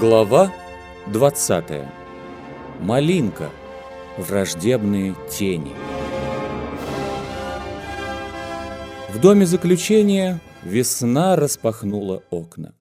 Глава 20. Малинка. Враждебные тени. В доме заключения весна распахнула окна.